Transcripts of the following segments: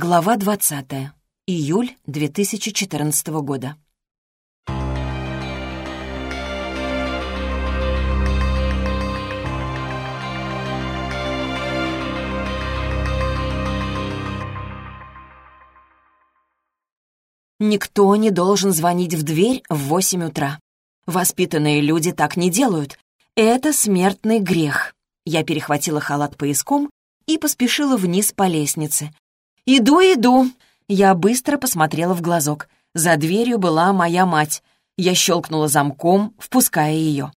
Глава 20. Июль 2014 года. Никто не должен звонить в дверь в 8 утра. Воспитанные люди так не делают. Это смертный грех. Я перехватила халат пояском и поспешила вниз по лестнице. «Иду, иду!» Я быстро посмотрела в глазок. За дверью была моя мать. Я щелкнула замком, впуская ее.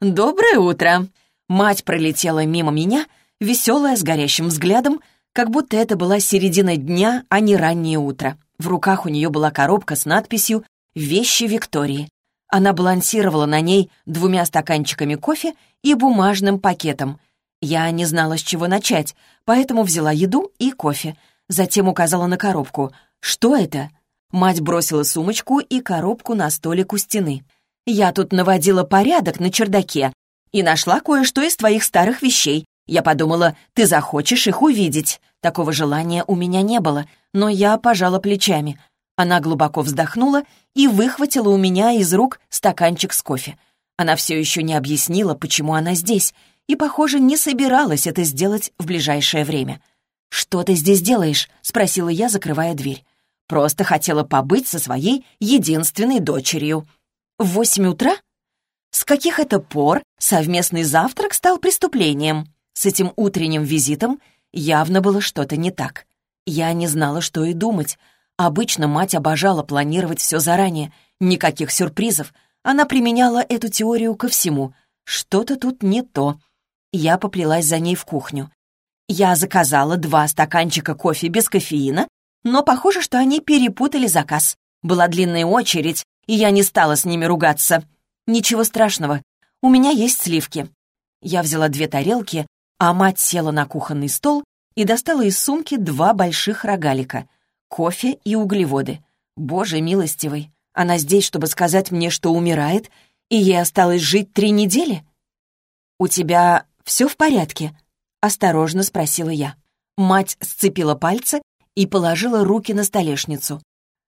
«Доброе утро!» Мать пролетела мимо меня, веселая, с горящим взглядом, как будто это была середина дня, а не раннее утро. В руках у нее была коробка с надписью «Вещи Виктории». Она балансировала на ней двумя стаканчиками кофе и бумажным пакетом. Я не знала, с чего начать, поэтому взяла еду и кофе. Затем указала на коробку. «Что это?» Мать бросила сумочку и коробку на столик у стены. «Я тут наводила порядок на чердаке и нашла кое-что из твоих старых вещей. Я подумала, ты захочешь их увидеть. Такого желания у меня не было, но я пожала плечами. Она глубоко вздохнула и выхватила у меня из рук стаканчик с кофе. Она все еще не объяснила, почему она здесь, и, похоже, не собиралась это сделать в ближайшее время. «Что ты здесь делаешь?» — спросила я, закрывая дверь. «Просто хотела побыть со своей единственной дочерью». «В восемь утра?» «С каких это пор совместный завтрак стал преступлением?» С этим утренним визитом явно было что-то не так. Я не знала, что и думать. Обычно мать обожала планировать все заранее. Никаких сюрпризов. Она применяла эту теорию ко всему. Что-то тут не то. Я поплелась за ней в кухню. Я заказала два стаканчика кофе без кофеина, но похоже, что они перепутали заказ. Была длинная очередь, и я не стала с ними ругаться. Ничего страшного, у меня есть сливки. Я взяла две тарелки, а мать села на кухонный стол и достала из сумки два больших рогалика, кофе и углеводы. Боже милостивый, она здесь, чтобы сказать мне, что умирает, и ей осталось жить три недели? «У тебя все в порядке?» — осторожно спросила я. Мать сцепила пальцы и положила руки на столешницу.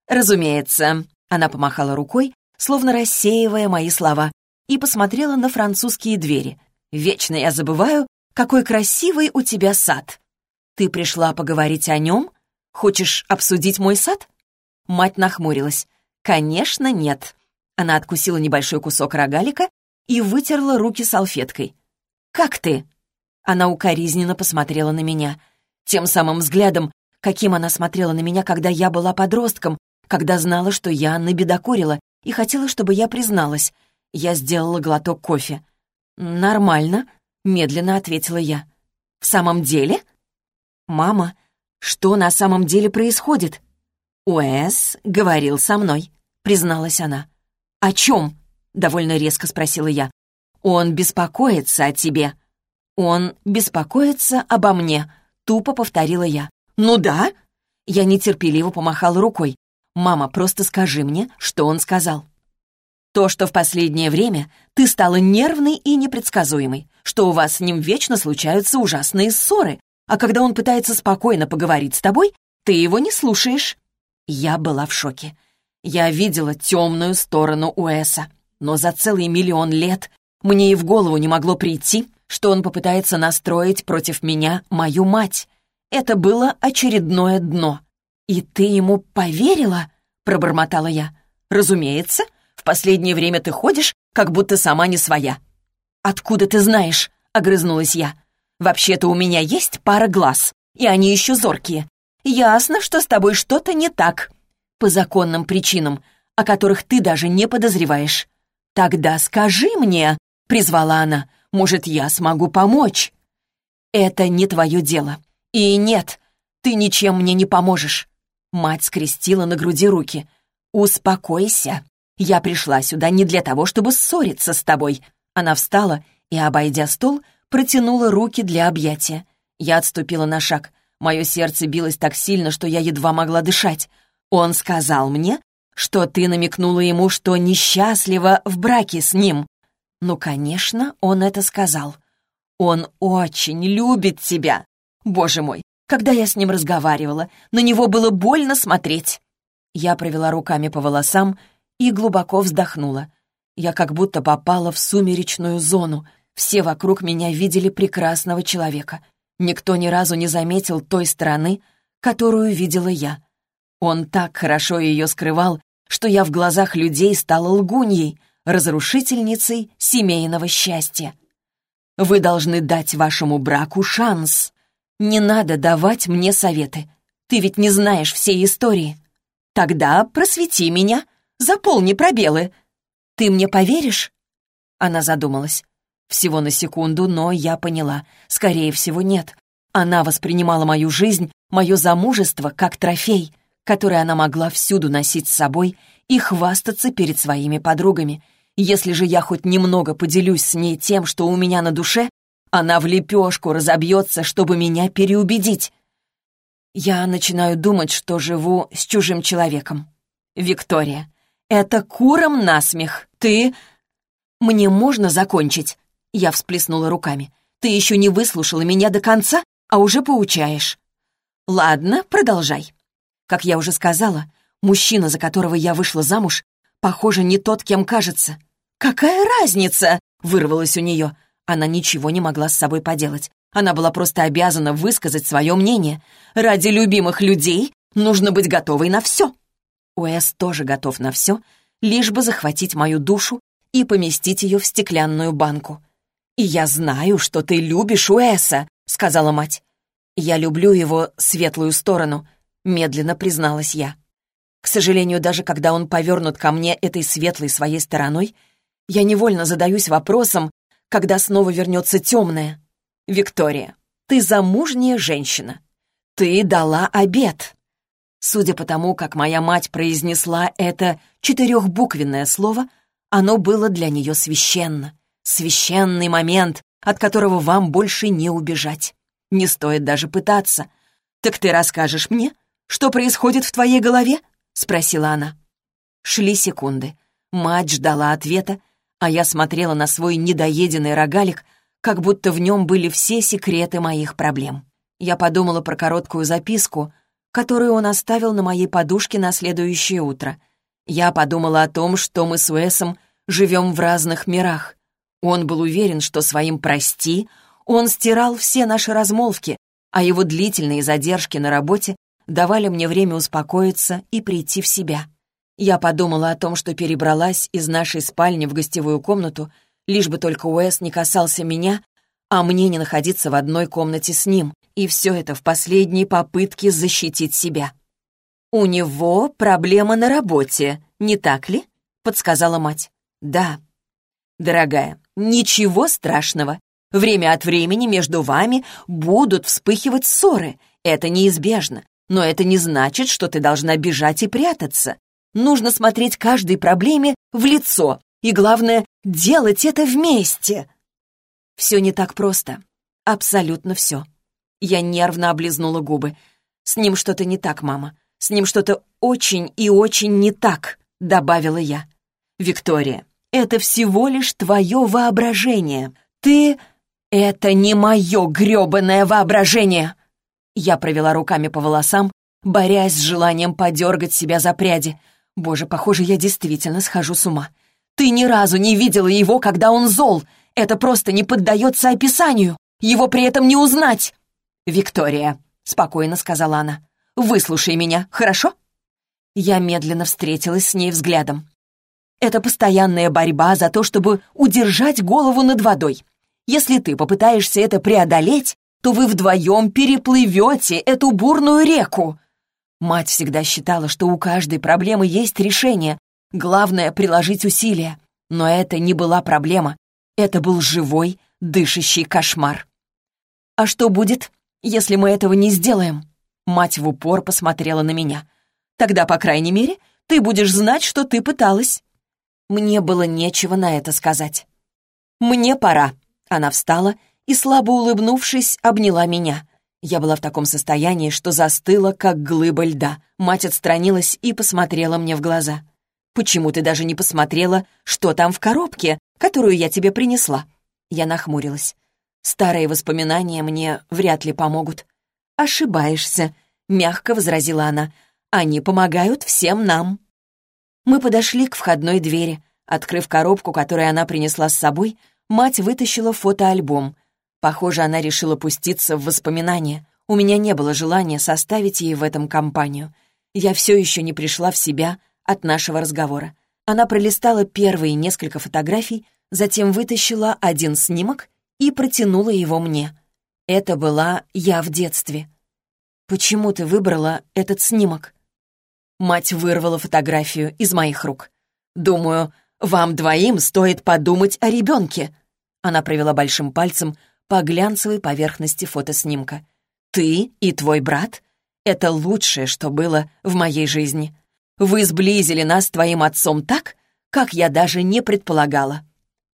«Разумеется», — она помахала рукой, словно рассеивая мои слова, и посмотрела на французские двери. «Вечно я забываю, какой красивый у тебя сад!» «Ты пришла поговорить о нем? Хочешь обсудить мой сад?» Мать нахмурилась. «Конечно, нет». Она откусила небольшой кусок рогалика и вытерла руки салфеткой. «Как ты?» Она укоризненно посмотрела на меня. Тем самым взглядом, каким она смотрела на меня, когда я была подростком, когда знала, что я набедокурила и хотела, чтобы я призналась. Я сделала глоток кофе. «Нормально», — медленно ответила я. «В самом деле?» «Мама, что на самом деле происходит?» «Уэс говорил со мной», — призналась она. «О чем?» — довольно резко спросила я. «Он беспокоится о тебе». «Он беспокоится обо мне», — тупо повторила я. «Ну да?» Я нетерпеливо помахала рукой. «Мама, просто скажи мне, что он сказал». «То, что в последнее время ты стала нервной и непредсказуемой, что у вас с ним вечно случаются ужасные ссоры, а когда он пытается спокойно поговорить с тобой, ты его не слушаешь». Я была в шоке. Я видела темную сторону Уэса, но за целый миллион лет мне и в голову не могло прийти, что он попытается настроить против меня мою мать. Это было очередное дно. «И ты ему поверила?» — пробормотала я. «Разумеется. В последнее время ты ходишь, как будто сама не своя». «Откуда ты знаешь?» — огрызнулась я. Вообще-то у меня есть пара глаз, и они еще зоркие. Ясно, что с тобой что-то не так. По законным причинам, о которых ты даже не подозреваешь. Тогда скажи мне, — призвала она, — может, я смогу помочь? Это не твое дело. И нет, ты ничем мне не поможешь. Мать скрестила на груди руки. «Успокойся. Я пришла сюда не для того, чтобы ссориться с тобой». Она встала и, обойдя стол, протянула руки для объятия. Я отступила на шаг. Мое сердце билось так сильно, что я едва могла дышать. Он сказал мне, что ты намекнула ему, что несчастлива в браке с ним. Ну, конечно, он это сказал. Он очень любит тебя. Боже мой, Когда я с ним разговаривала, на него было больно смотреть. Я провела руками по волосам и глубоко вздохнула. Я как будто попала в сумеречную зону. Все вокруг меня видели прекрасного человека. Никто ни разу не заметил той стороны, которую видела я. Он так хорошо ее скрывал, что я в глазах людей стала лгуньей, разрушительницей семейного счастья. Вы должны дать вашему браку шанс. Не надо давать мне советы. Ты ведь не знаешь всей истории. Тогда просвети меня, заполни пробелы. Ты мне поверишь?» Она задумалась. Всего на секунду, но я поняла. Скорее всего, нет. Она воспринимала мою жизнь, мое замужество, как трофей, который она могла всюду носить с собой и хвастаться перед своими подругами. Если же я хоть немного поделюсь с ней тем, что у меня на душе, она в лепешку разобьется, чтобы меня переубедить. Я начинаю думать, что живу с чужим человеком. Виктория, это куром насмех. Ты... Мне можно закончить? Я всплеснула руками. Ты еще не выслушала меня до конца, а уже поучаешь. Ладно, продолжай. Как я уже сказала, мужчина, за которого я вышла замуж, похоже, не тот, кем кажется. «Какая разница?» — вырвалась у нее. Она ничего не могла с собой поделать. Она была просто обязана высказать свое мнение. Ради любимых людей нужно быть готовой на все. Уэс тоже готов на все, лишь бы захватить мою душу и поместить ее в стеклянную банку. «И я знаю, что ты любишь Уэса», — сказала мать. «Я люблю его светлую сторону», — медленно призналась я. К сожалению, даже когда он повернут ко мне этой светлой своей стороной, я невольно задаюсь вопросом, когда снова вернется темное. Виктория, ты замужняя женщина. Ты дала обед. Судя по тому, как моя мать произнесла это четырехбуквенное слово, оно было для нее священно. Священный момент, от которого вам больше не убежать. Не стоит даже пытаться. «Так ты расскажешь мне, что происходит в твоей голове?» — спросила она. Шли секунды. Мать ждала ответа, а я смотрела на свой недоеденный рогалик — как будто в нем были все секреты моих проблем. Я подумала про короткую записку, которую он оставил на моей подушке на следующее утро. Я подумала о том, что мы с Уэсом живем в разных мирах. Он был уверен, что своим «прости» он стирал все наши размолвки, а его длительные задержки на работе давали мне время успокоиться и прийти в себя. Я подумала о том, что перебралась из нашей спальни в гостевую комнату — лишь бы только Уэс не касался меня, а мне не находиться в одной комнате с ним, и все это в последней попытке защитить себя. «У него проблема на работе, не так ли?» — подсказала мать. «Да». «Дорогая, ничего страшного. Время от времени между вами будут вспыхивать ссоры. Это неизбежно. Но это не значит, что ты должна бежать и прятаться. Нужно смотреть каждой проблеме в лицо и, главное, делать это вместе. Все не так просто. Абсолютно все. Я нервно облизнула губы. С ним что-то не так, мама. С ним что-то очень и очень не так, добавила я. Виктория, это всего лишь твое воображение. Ты... Это не мое грёбаное воображение. Я провела руками по волосам, борясь с желанием подергать себя за пряди. Боже, похоже, я действительно схожу с ума. Ты ни разу не видела его, когда он зол. Это просто не поддается описанию. Его при этом не узнать. «Виктория», — спокойно сказала она, — «выслушай меня, хорошо?» Я медленно встретилась с ней взглядом. Это постоянная борьба за то, чтобы удержать голову над водой. Если ты попытаешься это преодолеть, то вы вдвоем переплывете эту бурную реку. Мать всегда считала, что у каждой проблемы есть решение, Главное — приложить усилия. Но это не была проблема. Это был живой, дышащий кошмар. «А что будет, если мы этого не сделаем?» Мать в упор посмотрела на меня. «Тогда, по крайней мере, ты будешь знать, что ты пыталась». Мне было нечего на это сказать. «Мне пора». Она встала и, слабо улыбнувшись, обняла меня. Я была в таком состоянии, что застыла, как глыба льда. Мать отстранилась и посмотрела мне в глаза. Почему ты даже не посмотрела, что там в коробке, которую я тебе принесла?» Я нахмурилась. Старые воспоминания мне вряд ли помогут. ошибаешься», — мягко возразила она. «Они помогают всем нам». Мы подошли к входной двери. Открыв коробку, которую она принесла с собой, мать вытащила фотоальбом. Похоже, она решила пуститься в воспоминания. У меня не было желания составить ей в этом компанию. Я все еще не пришла в себя от нашего разговора. Она пролистала первые несколько фотографий, затем вытащила один снимок и протянула его мне. Это была я в детстве. «Почему ты выбрала этот снимок?» Мать вырвала фотографию из моих рук. «Думаю, вам двоим стоит подумать о ребенке». Она провела большим пальцем по глянцевой поверхности фотоснимка. «Ты и твой брат — это лучшее, что было в моей жизни. Вы сблизили нас с твоим отцом так, как я даже не предполагала».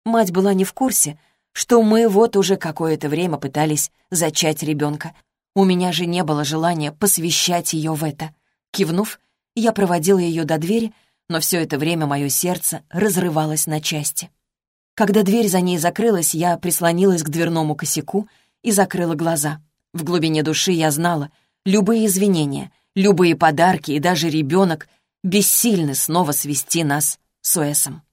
Мать была не в курсе, что мы вот уже какое-то время пытались зачать ребенка. У меня же не было желания посвящать ее в это. Кивнув, я проводила ее до двери, но все это время мое сердце разрывалось на части. Когда дверь за ней закрылась, я прислонилась к дверному косяку и закрыла глаза. В глубине души я знала, любые извинения, любые подарки и даже ребенок бессильны снова свести нас с Уэсом.